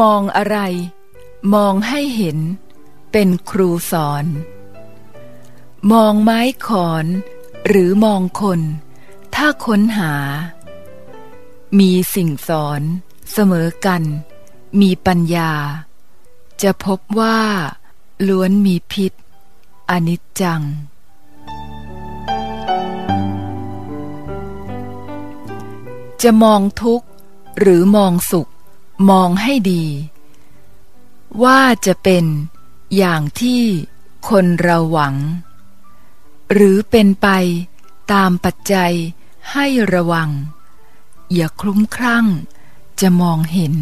มองอะไร มองให้เห็น เป็นครูสอน มองไม้ขอน หรือมองคน ถ้าค้นหา มีสิ่งสอน เสมอกัน มีปัญญา จะพบว่า ล้วนมีพิษ อนิจจัง จะมองทุกข์ หรือมองสุข มองให้ดี ว่าจะเป็นอย่างที่คนเราหวัง หรือเป็นไปตามปัจจัยให้ระวัง อย่าคลุ้มคลั่ง จะมองเห็น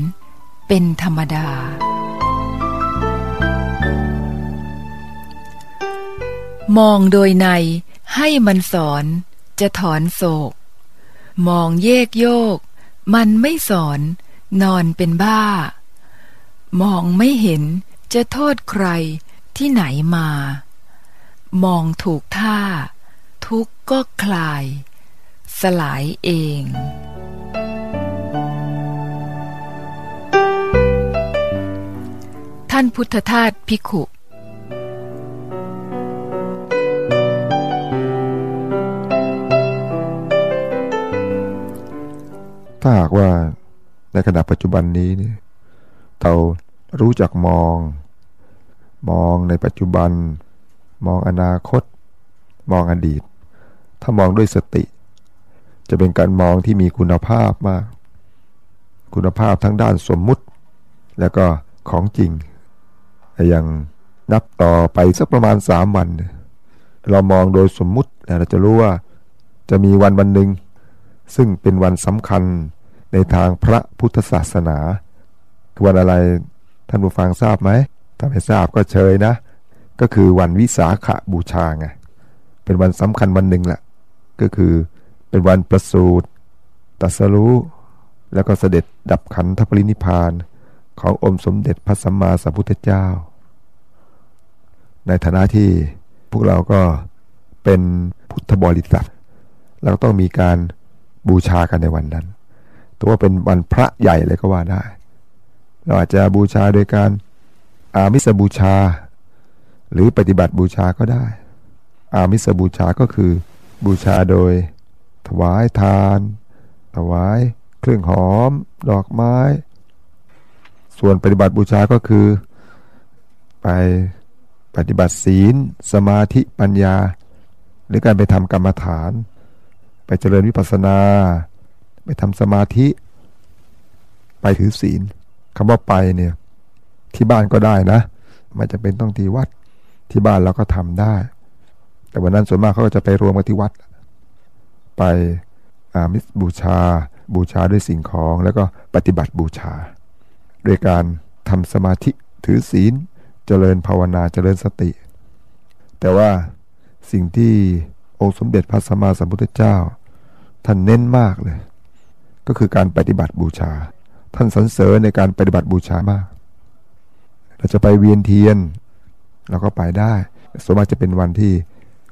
เป็นธรรมดา มองโดยในให้มันสอนจะถอนโศก มองเยกโยก มันไม่สอนนอนเป็นบ้า มองไม่เห็นจะโทษใครที่ไหนมา มองถูกท่า ทุกก็คลาย สลายเองท่านพุทธทาสพิขุ ถ้าหากว่าในขณะปัจจุบันนี้เนี่ยเรารู้จักมอง มองในปัจจุบัน มองอนาคต มองอดีต ถ้ามองด้วยสติ จะเป็นการมองที่มีคุณภาพมาก คุณภาพทั้งด้านสมมุติ แล้วก็ของจริง อย่างนับต่อไปสักประมาณสามวัน เรามองโดยสมมุติเราจะรู้ว่าจะมีวันวันหนึ่งซึ่งเป็นวันสำคัญในทางพระพุทธศาสนาวันอะไรท่านผู้ฟังทราบไหมถ้าไม่ทราบก็เชยนะ ก็คือวันวิสาขบูชาไงเป็นวันสำคัญวันหนึ่งแหละก็คือเป็นวันประสูติตัสรู้แล้วก็เสด็จดับขันธปรินิพานของอมสมเด็จพระสัมมาสัมพุทธเจ้า ในฐานะที่พวกเราก็เป็นพุทธบริษัทเราต้องมีการบูชากันในวันนั้นถือว่าเป็นวันพระใหญ่เลยก็ว่าได้ เราอาจจะบูชาโดยการอามิสบูชา หรือปฏิบัติบูชาก็ได้ อามิสบูชาก็คือ บูชาโดย ถวายทาน ถวาย เครื่องหอม ดอกไม้ ส่วนปฏิบัติบูชาก็คือ ไปปฏิบัติศีล สมาธิปัญญา หรือการไปทำกรรมฐาน ไปเจริญวิปัสสนา ไปทำสมาธิ ไปถือศีลคำว่าไปเนี่ยที่บ้านก็ได้นะไม่จะเป็นต้องที่วัด ที่บ้านเราก็ทำได้ แต่วันนั้นส่วนมากเขาก็จะไปรวมกันที่วัด ไปอามิสบูชา บูชาด้วยสิ่งของแล้วก็ปฏิบัติบูชา ด้วยการทำสมาธิถือศีลเจริญภาวนาเจริญสติ แต่ว่าสิ่งที่องค์สมเด็จพระสัมมาสัมพุทธเจ้า ท่านเน้นมากเลย ก็คือการปฏิบัติบูชา ท่านสรรเสริญในการปฏิบัติบูชามาก เราจะไปเวียนเทียน เราก็ไปได้ส่วนมากจะเป็นวันที่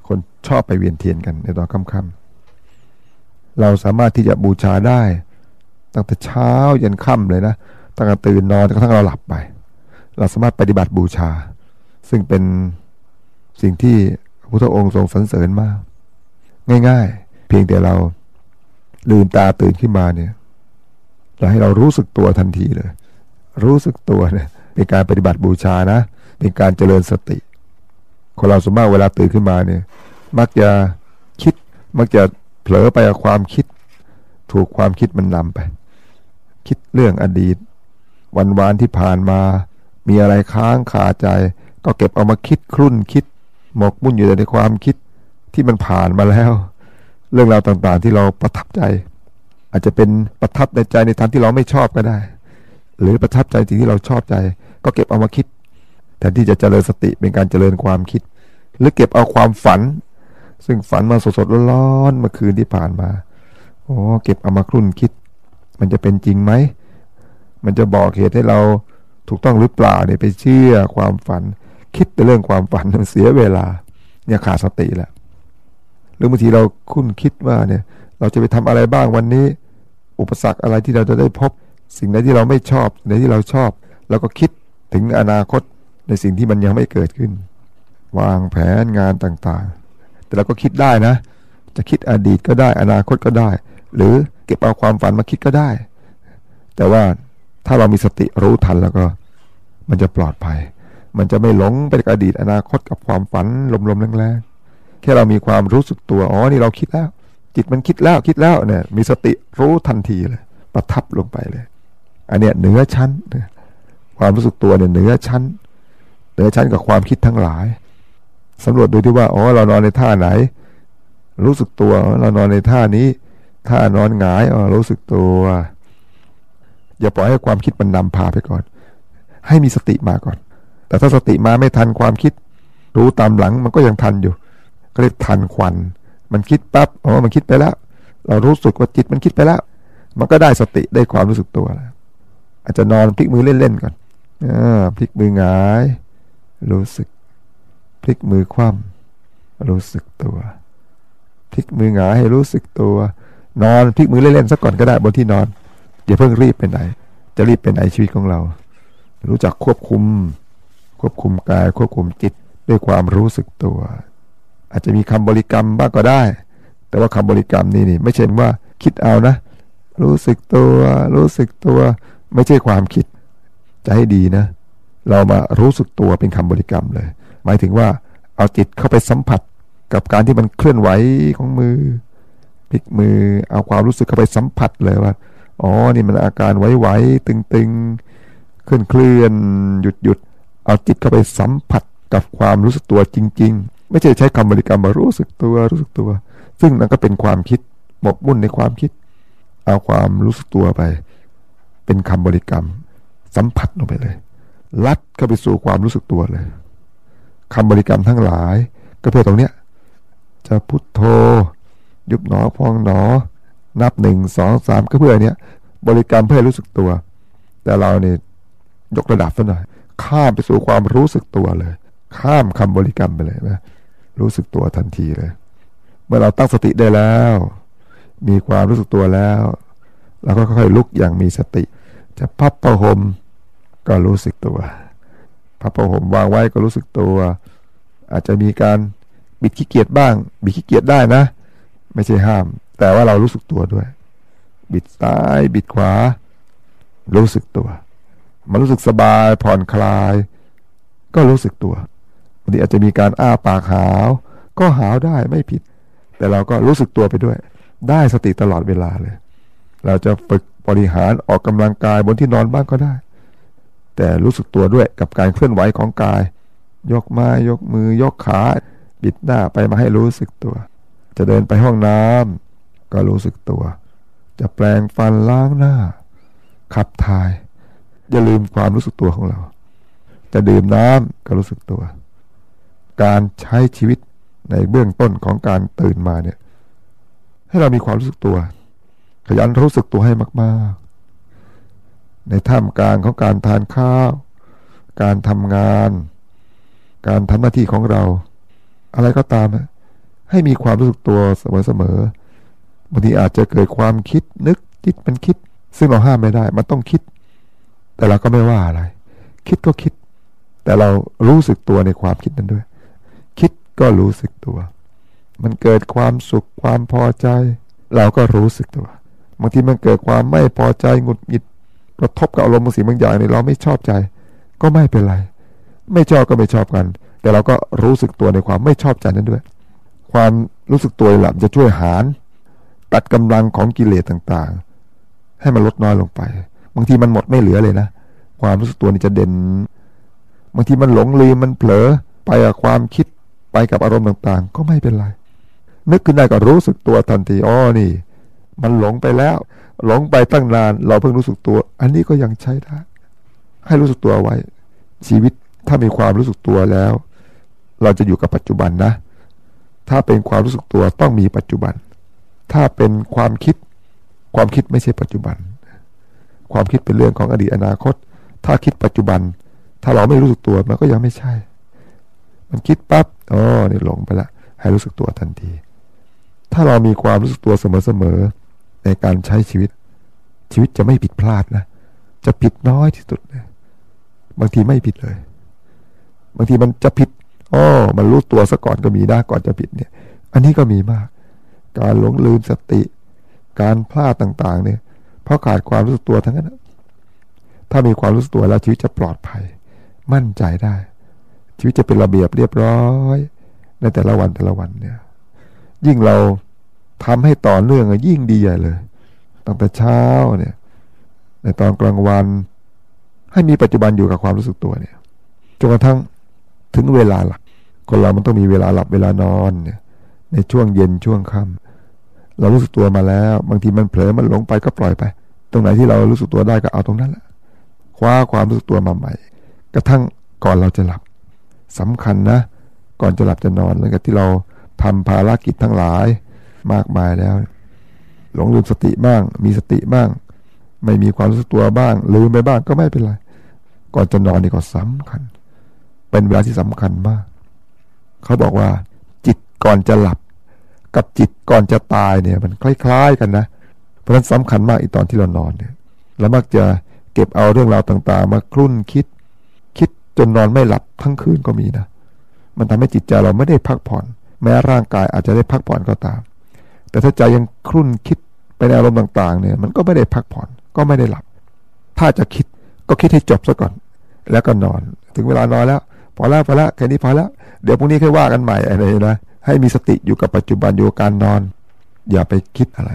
คนชอบไปเวียนเทียนกันในตอนค่ำๆเราสามารถที่จะบูชาได้ ตั้งแต่เช้ายันค่ำเลยนะตั้งแต่ตื่นนอนจนกระทั่งเราหลับไป เราสามารถปฏิบัติบูชา ซึ่งเป็นสิ่งที่พระพุทธองค์ทรงสรรเสริญมาก ง่ายๆ เพียงแต่เราลืมตาตื่นขึ้นมาเนี่ยเราให้เรารู้สึกตัวทันทีเลย รู้สึกตัวเนี่ยเป็นการปฏิบัติบูชานะ เป็นการเจริญสติ คนเราสมมติเวลาตื่นขึ้นมาเนี่ย มักจะคิด มักจะเผลอไปกับความคิด ถูกความคิดมันนำไป คิดเรื่องอดีต วันวานที่ผ่านมา มีอะไรค้างคาใจ ก็เก็บเอามาคิดครุ่นคิด หมกมุ่นอยู่ในความคิดที่มันผ่านมาแล้ว เรื่องราวต่างๆ ที่เราประทับใจ อาจจะเป็นประทับในใจในทางที่เราไม่ชอบก็ได้ หรือประทับใจสิ่งที่เราชอบใจ ก็เก็บเอามาคิด แทนที่จะเจริญสติเป็นการเจริญความคิด หรือเก็บเอาความฝัน ซึ่งฝันมาสดๆร้อนๆเมื่อคืนที่ผ่านมาโอ้เก็บเอามาครุ่นคิด มันจะเป็นจริงไหมมันจะบอกเหตุให้เราถูกต้องหรือเปล่าเนี่ยไปเชื่อความฝัน คิดแต่เรื่องความฝันมันเสียเวลา เนี่ยขาดสติแหละหรือบางทีเราคุ้นคิดว่าเนี่ย เราจะไปทำอะไรบ้างวันนี้ อุปสรรคอะไรที่เราจะได้พบ สิ่งใดที่เราไม่ชอบในที่เราชอบเราก็คิดถึงอนาคต ในสิ่งที่มันยังไม่เกิดขึ้น วางแผนงานต่างๆ แต่เราก็คิดได้นะ จะคิดอดีตก็ได้ อนาคตก็ได้ หรือเก็บเอาความฝันมาคิดก็ได้ แต่ว่าถ้าเรามีสติรู้ทันแล้วก็ มันจะปลอดภัย มันจะไม่หลงไปกับอดีตอนาคตกับความฝันลมๆแรงๆแค่เรามีความรู้สึกตัวอ๋อนี่เราคิดแล้ว จิตมันคิดแล้วคิดแล้วเนี่ย มีสติรู้ทันทีเลย ประทับลงไปเลย อันเนี้ยเหนือชั้นความรู้สึกตัวเนี่ยเหนือชั้น นือชั้นกับความคิดทั้งหลายสำรวจดูที่ว่าอ๋อเรานอนในท่าไหน รู้สึกตัวเรานอนในท่านี้ ท่านอนหงายอ๋อรู้สึกตัว อย่าปล่อยให้ความคิดมันนำพาไปก่อน ให้มีสติมาก่อน แต่ถ้าสติมาไม่ทันความคิด รู้ตามหลังมันก็ยังทันอยู่ ก็เรียกทันควัน มันคิดปั๊บอ๋อมันคิดไปแล้ว เรารู้สึกว่าจิตมันคิดไปแล้ว มันก็ได้สติได้ความรู้สึกตัวแล้วอาจจะนอนพลิกมือเล่นๆก่อนอพลิกมือหงาย รู้สึก พลิกมือคว่ำรู้สึกตัว พลิกมือหงายให้รู้สึกตัว นอนพลิกมือเล่นๆสักก่อนก็ได้บนที่นอนอย่าเพิ่งรีบไปไหน จะรีบไปไหนชีวิตของเรา รู้จักควบคุม ควบคุมกายควบคุมจิตด้วยความรู้สึกตัว อาจจะมีคำบริกรรมบ้างก็ได้ แต่ว่าคำบริกรรมนี่นี่ไม่ใช่ว่าคิดเอานะ รู้สึกตัว รู้สึกตัว ไม่ใช่ความคิดจะให้ดีนะ เรามารู้สึกตัวเป็นคำบริกรรมเลย หมายถึงว่าเอาจิตเข้าไปสัมผัสกับการที่มันเคลื่อนไหวของมือพลิกมือเอาความรู้สึกเข้าไปสัมผัสเลยว่าอ๋อนี่มันอาการไหวๆตึงๆเคลื่อนเคลื่อนหยุดหยุดเอาจิตเข้าไปสัมผัสกับความรู้สึกตัวจริง ๆ ไม่ใช่ใช้คำบริกรรมมารู้สึกตัวรู้สึกตัว ซึ่งนั่นก็เป็นความคิดหมกมุ่นในความคิด เอาความรู้สึกตัวไป เป็นคำบริกรรม สัมผัสลงไปเลย ลัดเข้าไปสู่ความรู้สึกตัวเลยคำบริกรรมทั้งหลาย ก็เพื่อตรงเนี้ยจะพุทโธ ยุบหนอพองหนอ นับหนึ่งสองสามก็เพื่อเนี้ยบริกรรมเพื่อรู้สึกตัว แต่เราเนี่ยยกระดับซะหน่อย ข้ามไปสู่ความรู้สึกตัวเลย ข้ามคำบริกรรมไปเลยนะรู้สึกตัวทันทีเลย เมื่อเราตั้งสติได้แล้ว มีความรู้สึกตัวแล้ว เราก็ค่อยๆลุกอย่างมีสติ จะพับประหม ก็รู้สึกตัวพับประหมวางไว้ก็รู้สึกตัว อาจจะมีการบิดขี้เกียจบ้าง บิดขี้เกียจได้นะ ไม่ใช่ห้าม แต่ว่าเรารู้สึกตัวด้วย บิดซ้ายบิดขวา รู้สึกตัว มันรู้สึกสบายผ่อนคลาย ก็รู้สึกตัวบางทีอาจจะมีการอ้าปากหาว ก็หาวได้ไม่ผิด แต่เราก็รู้สึกตัวไปด้วย ได้สติตลอดเวลาเลย เราจะฝึกบริหารออกกำลังกายบนที่นอนบ้างก็ได้ แต่รู้สึกตัวด้วยกับการเคลื่อนไหวของกาย ยกมายกมือยกขาบิดหน้าไปมาให้รู้สึกตัว จะเดินไปห้องน้ำก็รู้สึกตัว จะแปลงฟันล้างหน้า ขับถ่าย อย่าลืมความรู้สึกตัวของเรา จะดื่มน้ำก็รู้สึกตัว การใช้ชีวิตในเบื้องต้นของการตื่นมาเนี่ย ให้เรามีความรู้สึกตัว ขยันรู้สึกตัวให้มาก ๆ ในท่ามกลางของการทานข้าว การทำงาน การทำหน้าที่ของเรา อะไรก็ตาม ให้มีความรู้สึกตัวเสมอๆบางทีอาจจะเกิดความคิดนึกจิตมันคิด ซึ่งเราห้ามไม่ได้ มันต้องคิด แต่เราก็ไม่ว่าอะไร คิดก็คิด แต่เรารู้สึกตัวในความคิดนั้นด้วย คิดก็รู้สึกตัว มันเกิดความสุขความพอใจ เราก็รู้สึกตัวบางทีมันเกิดความไม่พอใจหงุดหงิด กระทบกับอารมณ์บางสิ่งบางอย่างในเราไม่ชอบใจ ก็ไม่เป็นไร ไม่ชอบก็ไม่ชอบกัน แต่เราก็รู้สึกตัวในความไม่ชอบใจนั้นด้วย ความรู้สึกตัวหลับจะช่วยหารตัดกำลังของกิเลสต่างๆ ให้มันลดน้อยลงไป บางทีมันหมดไม่เหลือเลยนะ ความรู้สึกตัวนี่จะเด่น บางทีมันหลงลืมมันเผลอไปกับความคิดไปกับอารมณ์ต่างๆ ก็ไม่เป็นไร นึกขึ้นได้ก็รู้สึกตัวทันทีอ๋อนี่ มันหลงไปแล้ว หลงไปตั้งนาน เราเพิ่งรู้สึกตัว อันนี้ก็ยังใช้ได้ ให้รู้สึกตัวไว้ ชีวิตถ้ามีความรู้สึกตัวแล้ว เราจะอยู่กับปัจจุบันนะ ถ้าเป็นความรู้สึกตัวต้องมีปัจจุบัน ถ้าเป็นความคิด ความคิดไม่ใช่ปัจจุบัน ความคิดเป็นเรื่องของอดีตอนาคต ถ้าคิดปัจจุบัน ถ้าเราไม่รู้สึกตัวมันก็ยังไม่ใช่ มันคิดปับ๊บอ๋อนี่หลงไปละให้รู้สึกตัวทันที ถ้าเรามีความรู้สึกตัวเสมอ ในการใช้ชีวิต ชีวิตจะไม่ผิดพลาดนะ จะผิดน้อยที่สุดนะบางทีไม่ผิดเลย บางทีมันจะผิดอ๋อมันรู้ตัวซะก่อนก็มีนะก่อนจะผิดเนี่ย อันนี้ก็มีมาก การหลงลืมสติ การพลาดต่าง ๆ เนี่ย เพราะขาดความรู้สึกตัวทั้งนั้น ถ้ามีความรู้สึกตัวแล้วชีวิตจะปลอดภัย มั่นใจได้ ชีวิตจะเป็นระเบียบเรียบร้อย ในแต่ละวันแต่ละวันเนี่ย ยิ่งเรา ทำให้ต่อเนื่องยิ่งดีใหญ่เลย ตั้งแต่เช้าเนี่ย ในตอนกลางวัน ให้มีปัจจุบันอยู่กับความรู้สึกตัวเนี่ยจนกระทั่งถึงเวลาหลับคนเรามันต้องมีเวลาหลับเวลานอนเนี่ย ในช่วงเย็นช่วงค่ำเรารู้สึกตัวมาแล้ว บางทีมันเผลอมันหลงไปก็ปล่อยไป ตรงไหนที่เรารู้สึกตัวได้ก็เอาตรงนั้นแหละคว้าความรู้สึกตัวมาใหม่ กระทั่งก่อนเราจะหลับสำคัญนะ ก่อนจะหลับจะนอนหลังจากที่เราทำภารกิจทั้งหลาย มากมายแล้ว หลงลืมสติบ้าง มีสติบ้าง ไม่มีความรู้สึกตัวบ้าง ลืมไปบ้างก็ไม่เป็นไร ก่อนจะนอนนี่ก็สำคัญ เป็นเวลาที่สำคัญมาก เขาบอกว่า จิตก่อนจะหลับ กับจิตก่อนจะตายเนี่ย มันคล้ายๆกันนะ เพราะฉะนั้นสำคัญมากอีกตอนที่เรานอนเนี่ยเรามักจะเก็บเอาเรื่องราวต่างๆ มาคลุ่นคิด คิดจนนอนไม่หลับทั้งคืนก็มีนะ มันทำให้จิตใจเราไม่ได้พักผ่อน แม้ร่างกายอาจจะได้พักผ่อนก็ตาม แต่ถ้าใจยังคลุ่นคิดไปในอารมณ์ต่าง ๆ เนี่ย มันก็ไม่ได้พักผ่อนก็ไม่ได้หลับ ถ้าจะคิดก็คิดให้จบซะก่อน แล้วก็นอน ถึงเวลานอนแล้ว พอแล้วพอแล้วแค่นี้พอแล้วเดี๋ยวพรุ่งนี้ค่อยว่ากันใหม่อะไรนะให้มีสติอยู่กับปัจจุบันอยู่กับการนอน อย่าไปคิดอะไร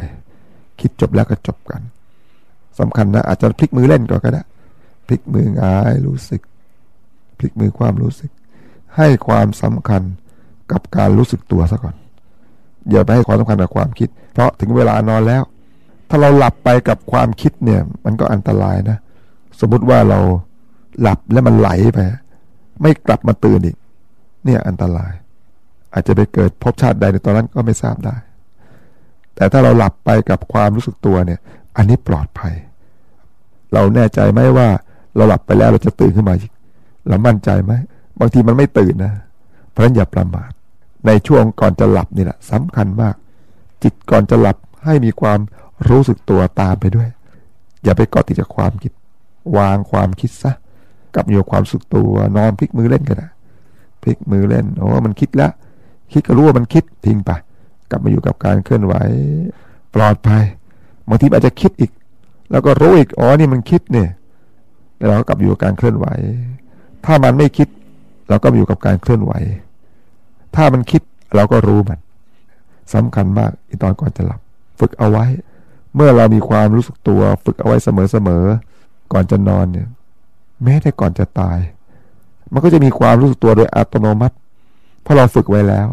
คิดจบแล้วก็จบกันสำคัญนะอาจจะพลิกมือเล่นก่อนก็ได้พลิกมืองายรู้สึก พลิกมือความรู้สึก ให้ความสำคัญกับการรู้สึกตัวซะก่อน อย่าไปให้ความสำคัญกับความคิด เพราะถึงเวลานอนแล้ว ถ้าเราหลับไปกับความคิดเนี่ย มันก็อันตรายนะ สมมติว่าเราหลับแล้วมันไหลไป ไม่กลับมาตื่นอีก เนี่ยอันตราย อาจจะไปเกิดพบชาติใดในตอนนั้นก็ไม่ทราบได้ แต่ถ้าเราหลับไปกับความรู้สึกตัวเนี่ย อันนี้ปลอดภัย เราแน่ใจไหมว่า เราหลับไปแล้วเราจะตื่นขึ้นมาอีกเรามั่นใจไหมบางทีมันไม่ตื่นนะ เพราะฉะนั้นอย่าประมาท ในช่วงก่อนจะหลับนี่แหละสำคัญมาก จิตก่อนจะหลับให้มีความรู้สึกตัวตามไปด้วย อย่าไปเกาะติดกับความคิด วางความคิดซะกับอยู่ความสึกตัวนอนพลิกมือเล่นกันนะพลิกมือเล่นโอ้มันคิดแล้วคิดก็รู้ว่ามันคิดทิ้งไปกลับมาอยู่กับการเคลื่อนไหวปลอดภัยบางทีอาจจะคิดอีก แล้วก็รู้อีกอ๋อนี่มันคิดเนี่ยแล้วเราก็กลับอยู่กับการเคลื่อนไหว ถ้ามันไม่คิด เราก็อยู่กับการเคลื่อนไหว ถ้ามันคิดเราก็รู้มันสำคัญมากอีตอนก่อนจะหลับ ฝึกเอาไว้ เมื่อเรามีความรู้สึกตัว ฝึกเอาไว้เสมอๆก่อนจะนอนเนี่ย แม้แต่ก่อนจะตาย มันก็จะมีความรู้สึกตัวโดยอัตโนมัติ เพราะเราฝึกไว้แล้ว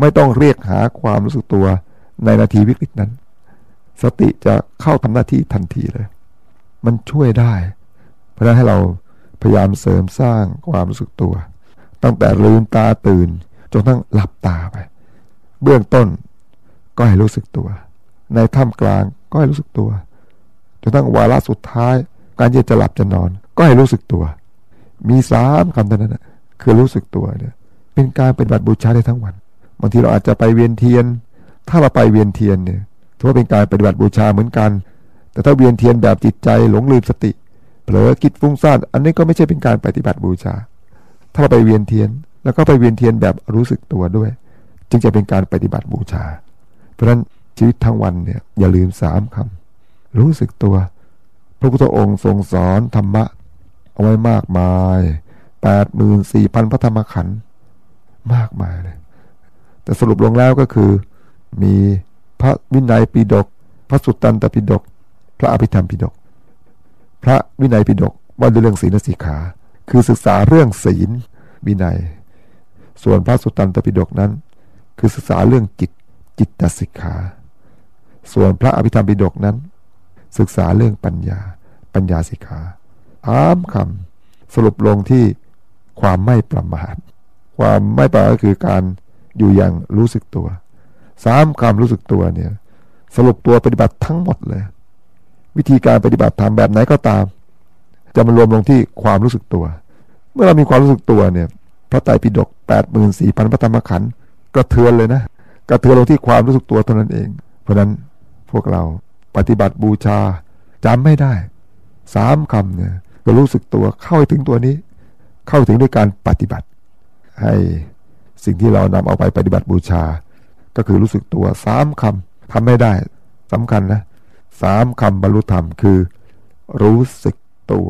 ไม่ต้องเรียกหาความรู้สึกตัวในนาทีวิกฤตนั้น สติจะเข้าทำหน้าที่ทันทีเลย มันช่วยได้ เพราะนั้นให้เราพยายามเสริมสร้างความรู้สึกตัว ตั้งแต่ลืมตาตื่น จนทั้งหลับตาไป เบื้องต้นก็ให้รู้สึกตัว ในท่ามกลางก็ให้รู้สึกตัวจนทั้งวาระสุดท้าย การที่จะหลับจะนอน ก็ให้รู้สึกตัว มีสามคำเท่านั้นนะคือรู้สึกตัวเนี่ยเป็นการเป็นบัตรบูชาได้ทั้งวันบางทีเราอาจจะไปเวียนเทียน ถ้าเราไปเวียนเทียนเนี่ยถือว่าเป็นการปฏิบัติบูชาเหมือนกัน แต่ถ้าเวียนเทียนแบบจิตใจหลงลืมสติ เผลอคิดฟุ้งซ่านอันนี้ก็ไม่ใช่เป็นการปฏิบัติบูชา ถ้าเราไปเวียนเทียน แล้วก็ไปเวียนเทียนแบบรู้สึกตัวด้วย จึงจะเป็นการปฏิบัติบูชา เพราะฉะนั้นชีวิตทั้งวันเนี่ยอย่าลืมสามคำรู้สึกตัว พระพุทธองค์ทรงสอนธรรมะ เอาไว้มากมายแปดหมื่นสี่พันพระธรรมขันธ์มากมายเลย แต่สรุปลงแล้วก็คือ มีพระวินัยปิฎกพระสุตตันตปิฎกพระอภิธรรมปิฎกพระวินัยปิฎกว่าด้วยเรื่องศีลสิกขา คือศึกษาเรื่องศีลวินัย ส่วนพระสุตตันตปิฎกนั้น คือศึกษาเรื่องจิตจิตตสิกขา ส่วนพระอภิธรรมปิฎกนั้น ศึกษาเรื่องปัญญา ปัญญาสิกขาถามคำสรุปลงที่ความไม่ประมาท ความไม่ประมาทก็คือการอยู่อย่างรู้สึกตัวสามคำรู้สึกตัวเนี่ยสรุปตัวปฏิบัติทั้งหมดเลย วิธีการปฏิบัติทำแบบไหนก็ตาม จะมารวมลงที่ความรู้สึกตัว เมื่อเรามีความรู้สึกตัวเนี่ย พระไตรปิฎกแปดหมื่นสี่พันพระธรรมขันธ์กระเทือนเลยนะ กระเทือนลงที่ความรู้สึกตัวเท่านั้นเอง เพราะนั้นพวกเราปฏิบัติบูชาจำไม่ได้สามคำเนี่ยก็รู้สึกตัวเข้าถึงตัวนี้ เข้าถึงด้วยการปฏิบัติ ให้สิ่งที่เรานำเอาไปปฏิบัติบูชา ก็คือรู้สึกตัวสามคำทำไม่ได้สำคัญนะสามคำบรรลุธรรมคือ รู้สึกตัว